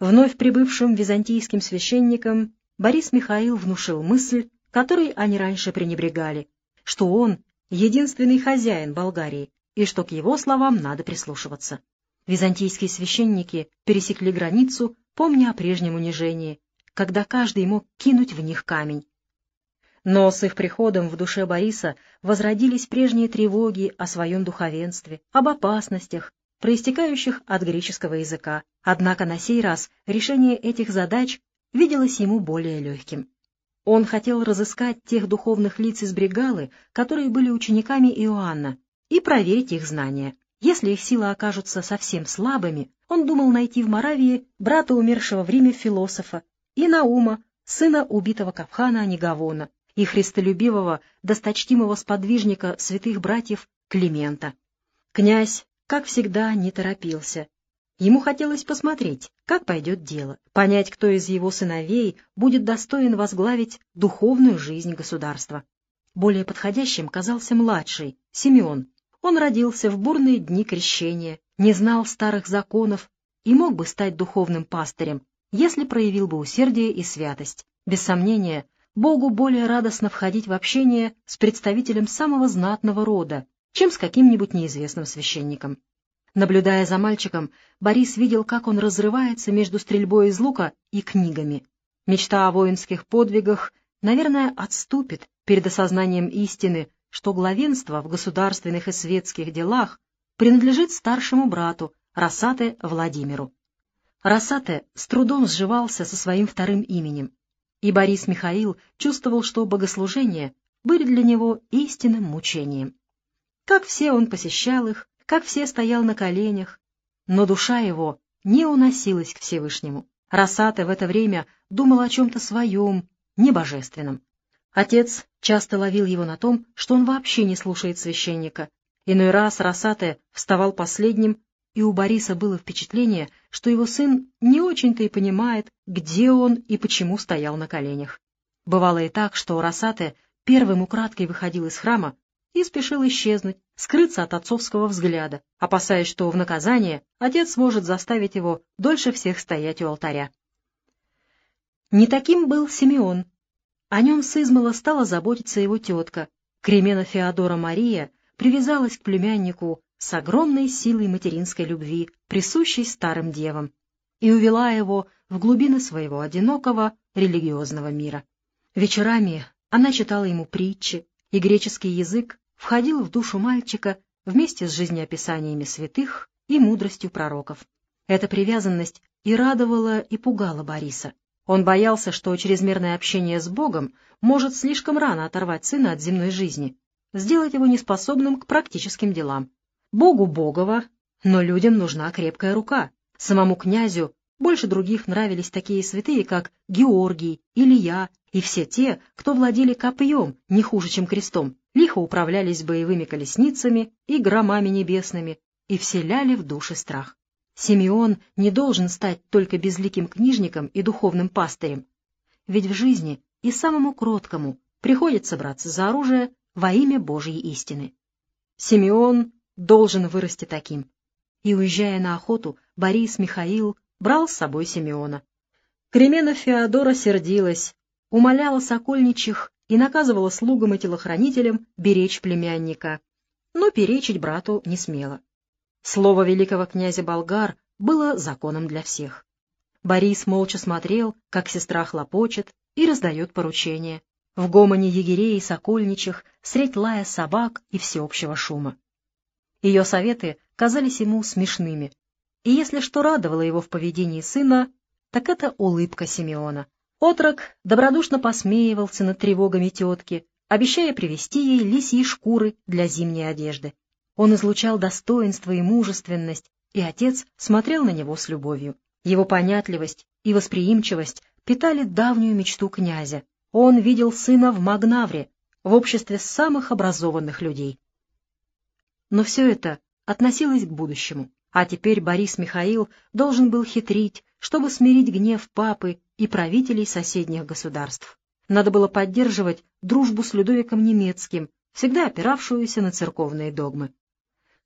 Вновь прибывшим византийским священникам Борис Михаил внушил мысль, которой они раньше пренебрегали, что он — единственный хозяин Болгарии, и что к его словам надо прислушиваться. Византийские священники пересекли границу, помня о прежнем унижении, когда каждый мог кинуть в них камень. Но с их приходом в душе Бориса возродились прежние тревоги о своем духовенстве, об опасностях, проистекающих от греческого языка. Однако на сей раз решение этих задач виделось ему более легким. Он хотел разыскать тех духовных лиц из Бригалы, которые были учениками Иоанна, и проверить их знания. Если их силы окажутся совсем слабыми, он думал найти в Моравии брата умершего в Риме философа и Наума, сына убитого Капхана Анигавона, и христолюбивого, досточтимого сподвижника святых братьев Климента. Князь, как всегда, не торопился. Ему хотелось посмотреть, как пойдет дело, понять, кто из его сыновей будет достоин возглавить духовную жизнь государства. Более подходящим казался младший, Симеон, он родился в бурные дни крещения, не знал старых законов и мог бы стать духовным пастырем, если проявил бы усердие и святость. Без сомнения, Богу более радостно входить в общение с представителем самого знатного рода, чем с каким-нибудь неизвестным священником. Наблюдая за мальчиком, Борис видел, как он разрывается между стрельбой из лука и книгами. Мечта о воинских подвигах, наверное, отступит перед осознанием истины, что главенство в государственных и светских делах принадлежит старшему брату Рассате Владимиру. Рассате с трудом сживался со своим вторым именем, и Борис Михаил чувствовал, что богослужения были для него истинным мучением. Как все он посещал их, как все стоял на коленях, но душа его не уносилась к Всевышнему. Рассате в это время думал о чем-то своем, небожественном. Отец часто ловил его на том, что он вообще не слушает священника. Иной раз Росате вставал последним, и у Бориса было впечатление, что его сын не очень-то и понимает, где он и почему стоял на коленях. Бывало и так, что Росате первым украдкой выходил из храма и спешил исчезнуть, скрыться от отцовского взгляда, опасаясь, что в наказание отец сможет заставить его дольше всех стоять у алтаря. Не таким был Симеон, о нем с измала стала заботиться его тетка. Кремена Феодора Мария привязалась к племяннику с огромной силой материнской любви, присущей старым девам, и увела его в глубины своего одинокого религиозного мира. Вечерами она читала ему притчи, и греческий язык входил в душу мальчика вместе с жизнеописаниями святых и мудростью пророков. Эта привязанность и радовала, и пугала Бориса. Он боялся, что чрезмерное общение с Богом может слишком рано оторвать сына от земной жизни, сделать его неспособным к практическим делам. Богу Богова, но людям нужна крепкая рука. Самому князю больше других нравились такие святые, как Георгий, Илья и все те, кто владели копьем не хуже, чем крестом, лихо управлялись боевыми колесницами и громами небесными и вселяли в души страх. Симеон не должен стать только безликим книжником и духовным пастырем, ведь в жизни и самому кроткому приходится браться за оружие во имя Божьей истины. Симеон должен вырасти таким. И, уезжая на охоту, Борис Михаил брал с собой Симеона. Кремена Феодора сердилась, умоляла сокольничих и наказывала слугам и телохранителям беречь племянника, но перечить брату не смела. Слово великого князя Болгар было законом для всех. Борис молча смотрел, как сестра хлопочет и раздает поручения. В гомоне егерей и сокольничих, средь лая собак и всеобщего шума. Ее советы казались ему смешными, и если что радовало его в поведении сына, так это улыбка Симеона. Отрок добродушно посмеивался над тревогами тетки, обещая привезти ей лисьи шкуры для зимней одежды. Он излучал достоинство и мужественность, и отец смотрел на него с любовью. Его понятливость и восприимчивость питали давнюю мечту князя. Он видел сына в Магнавре, в обществе самых образованных людей. Но все это относилось к будущему, а теперь Борис Михаил должен был хитрить, чтобы смирить гнев папы и правителей соседних государств. Надо было поддерживать дружбу с Людовиком Немецким, всегда опиравшуюся на церковные догмы.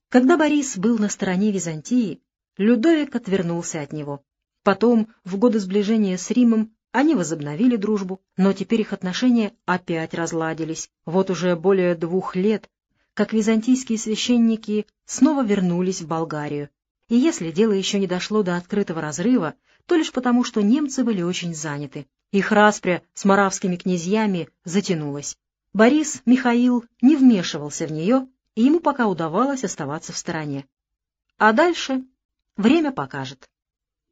Когда Борис был на стороне Византии, Людовик отвернулся от него. Потом, в годы сближения с Римом, они возобновили дружбу, но теперь их отношения опять разладились. Вот уже более двух лет, как византийские священники снова вернулись в Болгарию. И если дело еще не дошло до открытого разрыва, то лишь потому, что немцы были очень заняты. Их распря с моравскими князьями затянулась. Борис Михаил не вмешивался в нее, и ему пока удавалось оставаться в стороне. А дальше время покажет.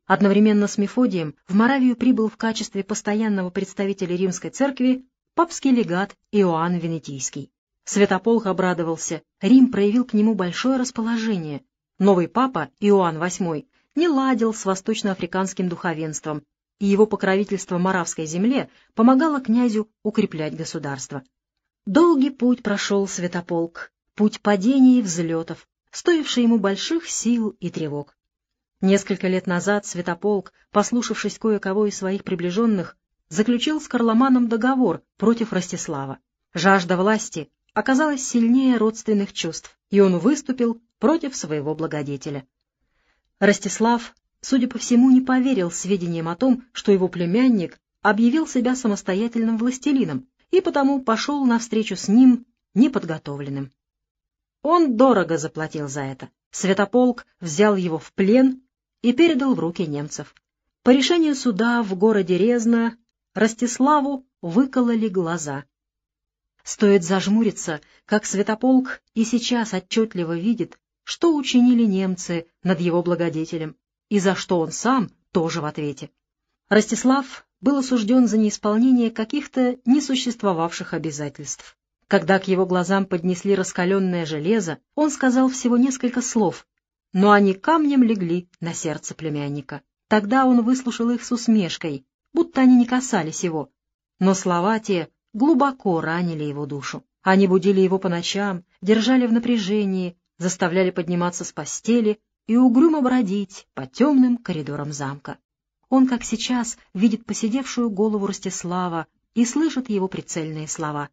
Одновременно с Мефодием в Моравию прибыл в качестве постоянного представителя римской церкви папский легат Иоанн Венетийский. Святополк обрадовался, Рим проявил к нему большое расположение. Новый папа, Иоанн VIII, не ладил с восточноафриканским духовенством, и его покровительство Моравской земле помогало князю укреплять государство. Долгий путь прошел Святополк, путь падений и взлетов, стоивший ему больших сил и тревог. Несколько лет назад Святополк, послушавшись кое-кого из своих приближенных, заключил с Карломаном договор против Ростислава. Жажда власти оказалась сильнее родственных чувств, и он выступил против своего благодетеля. Ростислав, судя по всему, не поверил сведениям о том, что его племянник объявил себя самостоятельным властелином, и потому пошел навстречу с ним неподготовленным. Он дорого заплатил за это. Святополк взял его в плен и передал в руки немцев. По решению суда в городе Резно Ростиславу выкололи глаза. Стоит зажмуриться, как Святополк и сейчас отчетливо видит, что учинили немцы над его благодетелем, и за что он сам тоже в ответе. Ростислав был осужден за неисполнение каких-то несуществовавших обязательств. Когда к его глазам поднесли раскаленное железо, он сказал всего несколько слов, но они камнем легли на сердце племянника. Тогда он выслушал их с усмешкой, будто они не касались его. Но слова те глубоко ранили его душу. Они будили его по ночам, держали в напряжении, заставляли подниматься с постели и угрюмо бродить по темным коридорам замка. Он, как сейчас, видит посидевшую голову Ростислава и слышит его прицельные слова.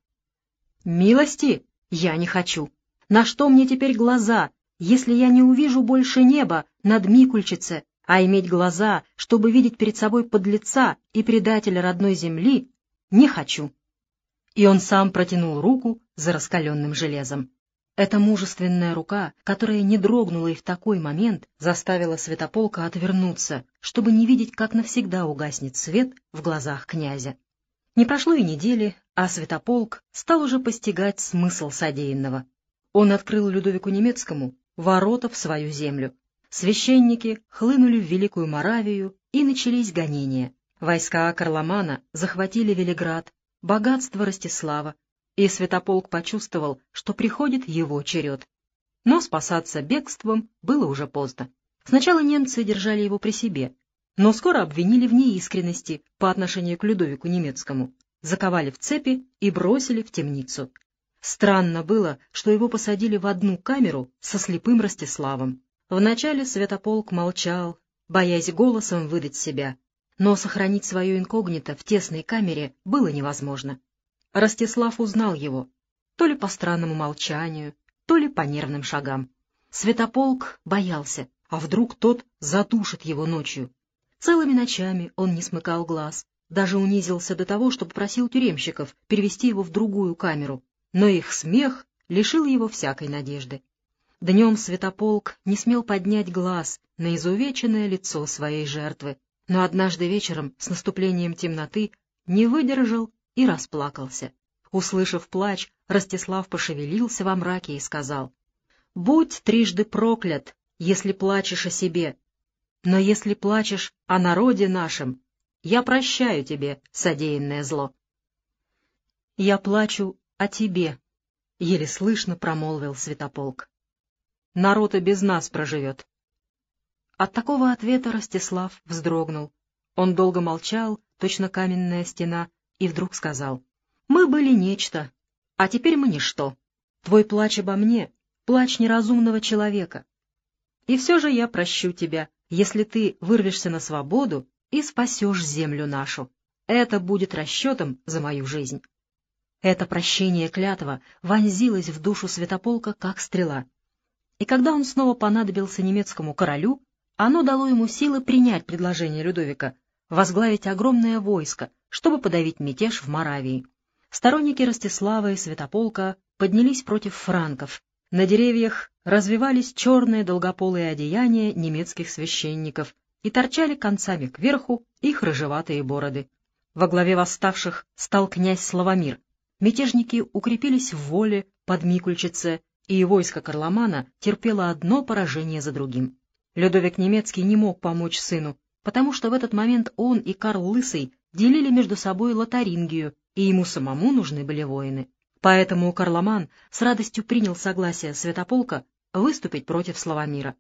«Милости я не хочу. На что мне теперь глаза, если я не увижу больше неба над Микульчице, а иметь глаза, чтобы видеть перед собой подлеца и предателя родной земли, не хочу. И он сам протянул руку за раскаленным железом. Эта мужественная рука, которая не дрогнула и в такой момент, заставила Святополка отвернуться, чтобы не видеть, как навсегда угаснет свет в глазах князя. Не прошло и недели, а Святополк стал уже постигать смысл содеянного. Он открыл Людовику Немецкому ворота в свою землю. Священники хлынули в Великую Моравию, и начались гонения. Войска Карломана захватили Велиград, богатство Ростислава, и Святополк почувствовал, что приходит его черед. Но спасаться бегством было уже поздно. Сначала немцы держали его при себе, но скоро обвинили в неискренности по отношению к Людовику Немецкому, заковали в цепи и бросили в темницу. Странно было, что его посадили в одну камеру со слепым Ростиславом. Вначале Святополк молчал, боясь голосом выдать себя, но сохранить свое инкогнито в тесной камере было невозможно. Ростислав узнал его, то ли по странному молчанию, то ли по нервным шагам. Святополк боялся, а вдруг тот задушит его ночью. Целыми ночами он не смыкал глаз, даже унизился до того, что попросил тюремщиков перевести его в другую камеру, но их смех лишил его всякой надежды. Днем Святополк не смел поднять глаз на изувеченное лицо своей жертвы, но однажды вечером с наступлением темноты не выдержал и расплакался. Услышав плач, Ростислав пошевелился во мраке и сказал, «Будь трижды проклят, если плачешь о себе, но если плачешь о народе нашем, я прощаю тебе содеянное зло». «Я плачу о тебе», — еле слышно промолвил Святополк. «Народ и без нас проживет». От такого ответа Ростислав вздрогнул. Он долго молчал, точно каменная стена, и вдруг сказал, «Мы были нечто, а теперь мы ничто. Твой плач обо мне — плач неразумного человека. И все же я прощу тебя, если ты вырвешься на свободу и спасешь землю нашу. Это будет расчетом за мою жизнь». Это прощение клятва вонзилось в душу Святополка, как стрела. И когда он снова понадобился немецкому королю, Оно дало ему силы принять предложение Людовика, возглавить огромное войско, чтобы подавить мятеж в Моравии. Сторонники Ростислава и Святополка поднялись против франков. На деревьях развивались черные долгополые одеяния немецких священников и торчали концами кверху их рыжеватые бороды. Во главе восставших стал князь Славомир. Мятежники укрепились в воле под Микульчице, и войско Карломана терпело одно поражение за другим. Людовик Немецкий не мог помочь сыну, потому что в этот момент он и Карл Лысый делили между собой Лотарингию, и ему самому нужны были воины. Поэтому Карломан с радостью принял согласие Святополка выступить против Славомира.